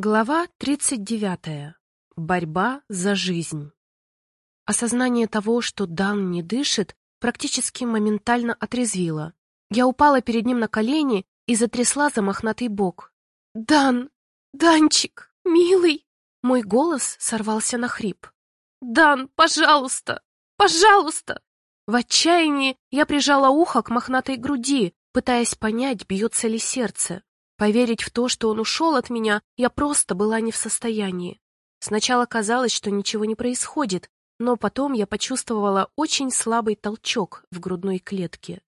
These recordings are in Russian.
Глава 39. Борьба за жизнь. Осознание того, что Дан не дышит, практически моментально отрезвило. Я упала перед ним на колени и затрясла за мохнатый бок. «Дан! Данчик! Милый!» Мой голос сорвался на хрип. «Дан, пожалуйста! Пожалуйста!» В отчаянии я прижала ухо к мохнатой груди, пытаясь понять, бьется ли сердце. Поверить в то, что он ушел от меня, я просто была не в состоянии. Сначала казалось, что ничего не происходит, но потом я почувствовала очень слабый толчок в грудной клетке.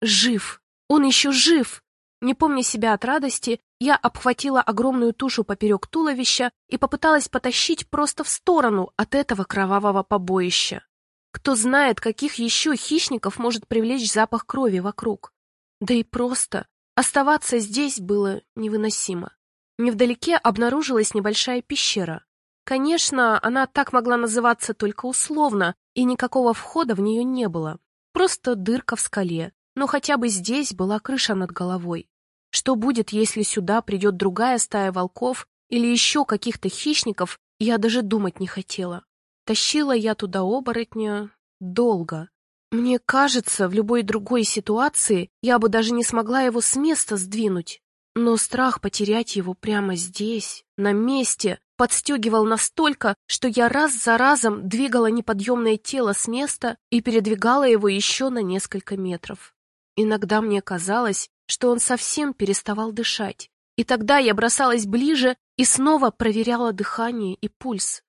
Жив! Он еще жив! Не помня себя от радости, я обхватила огромную тушу поперек туловища и попыталась потащить просто в сторону от этого кровавого побоища. Кто знает, каких еще хищников может привлечь запах крови вокруг. Да и просто Оставаться здесь было невыносимо. Невдалеке обнаружилась небольшая пещера. Конечно, она так могла называться только условно, и никакого входа в нее не было. Просто дырка в скале, но хотя бы здесь была крыша над головой. Что будет, если сюда придет другая стая волков или еще каких-то хищников, я даже думать не хотела. Тащила я туда оборотня долго, мне кажется, в любой другой ситуации я бы даже не смогла его с места сдвинуть. Но страх потерять его прямо здесь, на месте, подстегивал настолько, что я раз за разом двигала неподъемное тело с места и передвигала его еще на несколько метров. Иногда мне казалось, что он совсем переставал дышать, и тогда я бросалась ближе и снова проверяла дыхание и пульс.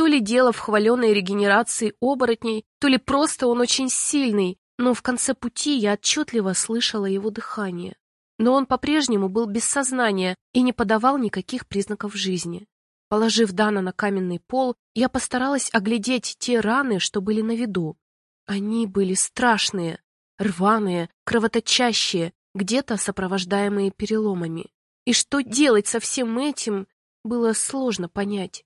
То ли дело в хваленой регенерации оборотней, то ли просто он очень сильный, но в конце пути я отчетливо слышала его дыхание. Но он по-прежнему был без сознания и не подавал никаких признаков жизни. Положив Дана на каменный пол, я постаралась оглядеть те раны, что были на виду. Они были страшные, рваные, кровоточащие, где-то сопровождаемые переломами. И что делать со всем этим, было сложно понять.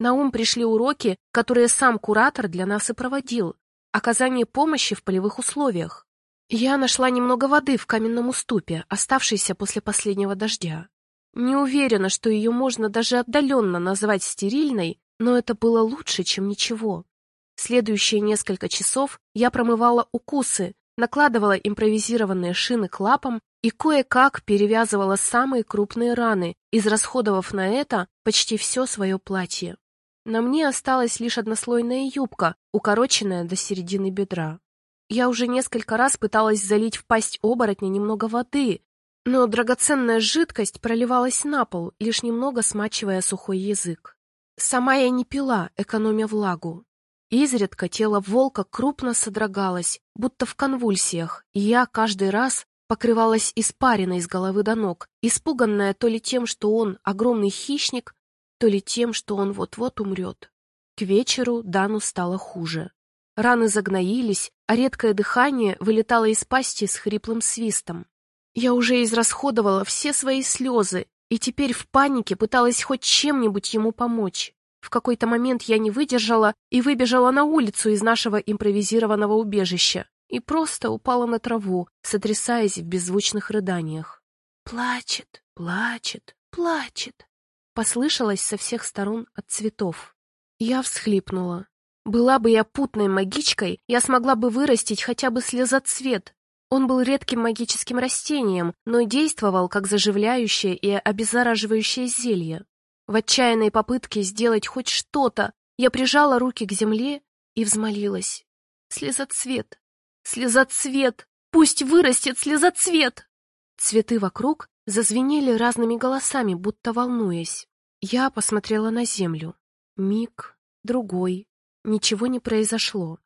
На ум пришли уроки, которые сам куратор для нас и проводил. Оказание помощи в полевых условиях. Я нашла немного воды в каменном уступе, оставшейся после последнего дождя. Не уверена, что ее можно даже отдаленно назвать стерильной, но это было лучше, чем ничего. Следующие несколько часов я промывала укусы, накладывала импровизированные шины к лапам и кое-как перевязывала самые крупные раны, израсходовав на это почти все свое платье. На мне осталась лишь однослойная юбка, укороченная до середины бедра. Я уже несколько раз пыталась залить в пасть оборотня немного воды, но драгоценная жидкость проливалась на пол, лишь немного смачивая сухой язык. Сама я не пила, экономя влагу. Изредка тело волка крупно содрогалось, будто в конвульсиях, и я каждый раз покрывалась испариной с головы до ног, испуганная то ли тем, что он огромный хищник, то ли тем, что он вот-вот умрет. К вечеру Дану стало хуже. Раны загноились, а редкое дыхание вылетало из пасти с хриплым свистом. Я уже израсходовала все свои слезы и теперь в панике пыталась хоть чем-нибудь ему помочь. В какой-то момент я не выдержала и выбежала на улицу из нашего импровизированного убежища и просто упала на траву, сотрясаясь в беззвучных рыданиях. «Плачет, плачет, плачет», послышалось со всех сторон от цветов. Я всхлипнула. Была бы я путной магичкой, я смогла бы вырастить хотя бы слезоцвет. Он был редким магическим растением, но действовал как заживляющее и обеззараживающее зелье. В отчаянной попытке сделать хоть что-то, я прижала руки к земле и взмолилась. Слезоцвет! Слезоцвет! Пусть вырастет слезоцвет! Цветы вокруг зазвенели разными голосами, будто волнуясь. Я посмотрела на землю. Миг, другой. Ничего не произошло.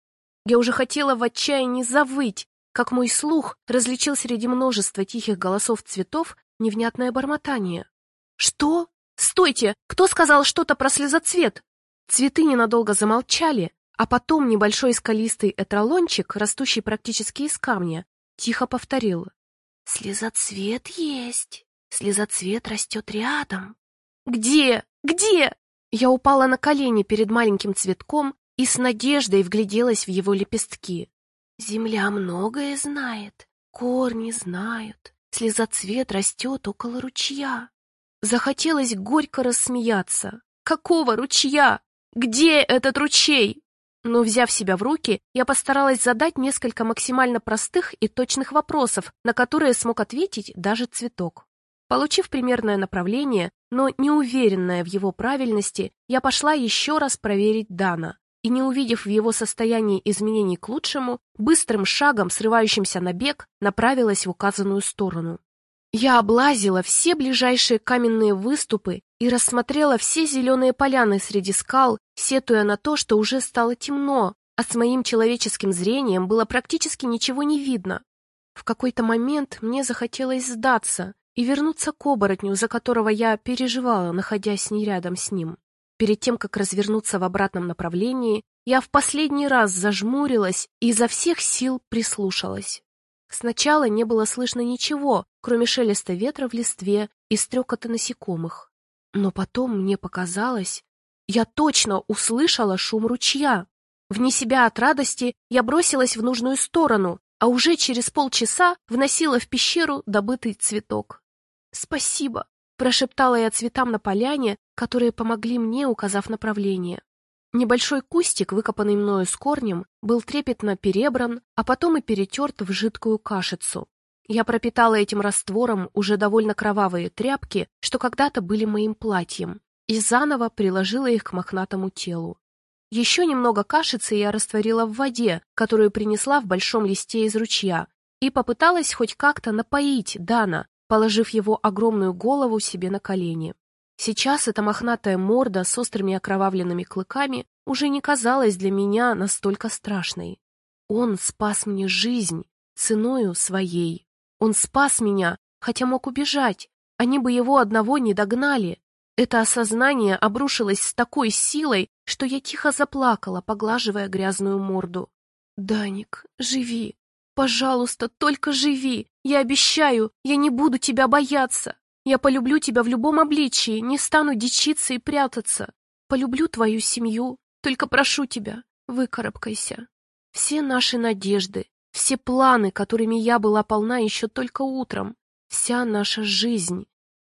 Я уже хотела в отчаянии завыть, как мой слух различил среди множества тихих голосов цветов невнятное бормотание. «Что? Стойте! Кто сказал что-то про слезоцвет?» Цветы ненадолго замолчали, а потом небольшой скалистый этралончик, растущий практически из камня, тихо повторил. Слезоцвет есть. Слезоцвет растет рядом. Где? Где? Я упала на колени перед маленьким цветком и с надеждой вгляделась в его лепестки. Земля многое знает, корни знают. Слезоцвет растет около ручья. Захотелось горько рассмеяться. Какого ручья? Где этот ручей? Но, взяв себя в руки, я постаралась задать несколько максимально простых и точных вопросов, на которые смог ответить даже цветок. Получив примерное направление, но не уверенная в его правильности, я пошла еще раз проверить Дана. И не увидев в его состоянии изменений к лучшему, быстрым шагом, срывающимся на бег, направилась в указанную сторону. Я облазила все ближайшие каменные выступы и рассмотрела все зеленые поляны среди скал, сетуя на то, что уже стало темно, а с моим человеческим зрением было практически ничего не видно. В какой-то момент мне захотелось сдаться и вернуться к оборотню, за которого я переживала, находясь не рядом с ним. Перед тем, как развернуться в обратном направлении, я в последний раз зажмурилась и изо всех сил прислушалась. Сначала не было слышно ничего, кроме шелеста ветра в листве и стрекота насекомых. Но потом мне показалось, я точно услышала шум ручья. Вне себя от радости я бросилась в нужную сторону, а уже через полчаса вносила в пещеру добытый цветок. «Спасибо!» — прошептала я цветам на поляне, которые помогли мне, указав направление. Небольшой кустик, выкопанный мною с корнем, был трепетно перебран, а потом и перетерт в жидкую кашицу. Я пропитала этим раствором уже довольно кровавые тряпки, что когда-то были моим платьем, и заново приложила их к мохнатому телу. Еще немного кашицы я растворила в воде, которую принесла в большом листе из ручья, и попыталась хоть как-то напоить Дана, положив его огромную голову себе на колени. Сейчас эта мохнатая морда с острыми окровавленными клыками уже не казалась для меня настолько страшной. Он спас мне жизнь ценою своей. Он спас меня, хотя мог убежать. Они бы его одного не догнали. Это осознание обрушилось с такой силой, что я тихо заплакала, поглаживая грязную морду. «Даник, живи! Пожалуйста, только живи! Я обещаю, я не буду тебя бояться!» Я полюблю тебя в любом обличии, не стану дичиться и прятаться. Полюблю твою семью, только прошу тебя, выкарабкайся. Все наши надежды, все планы, которыми я была полна еще только утром, вся наша жизнь.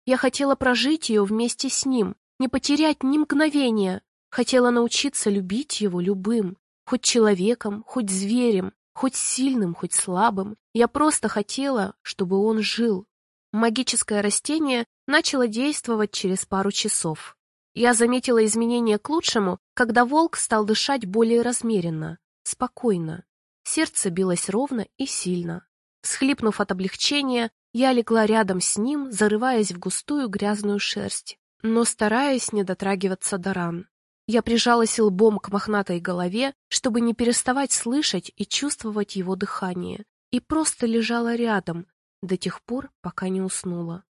Я хотела прожить ее вместе с ним, не потерять ни мгновения. Хотела научиться любить его любым, хоть человеком, хоть зверем, хоть сильным, хоть слабым. Я просто хотела, чтобы он жил, Магическое растение начало действовать через пару часов. Я заметила изменения к лучшему, когда волк стал дышать более размеренно, спокойно. Сердце билось ровно и сильно. Схлипнув от облегчения, я легла рядом с ним, зарываясь в густую грязную шерсть, но стараясь не дотрагиваться до ран. Я прижалась лбом к мохнатой голове, чтобы не переставать слышать и чувствовать его дыхание, и просто лежала рядом, до тех пор, пока не уснула.